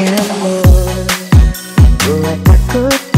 suka pada dirinya Sejak pertama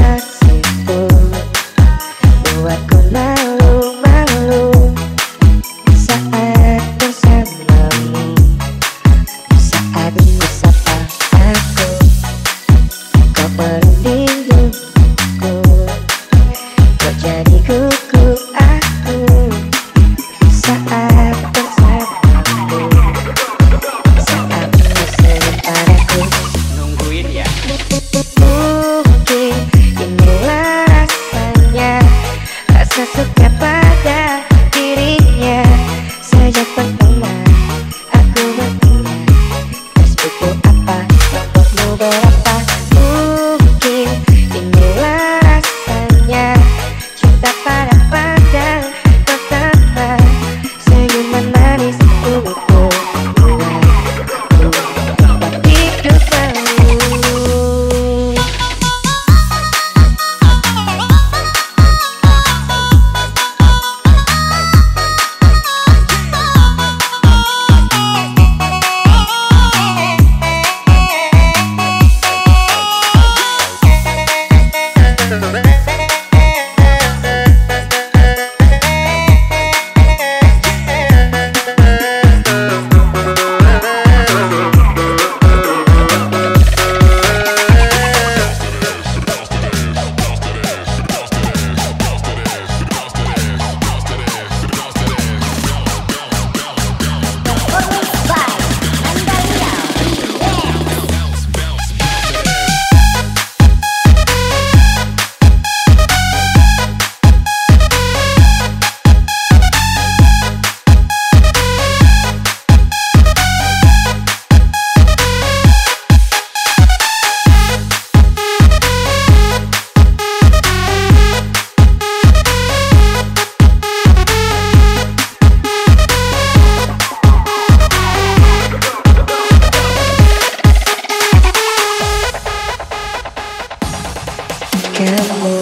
え、な。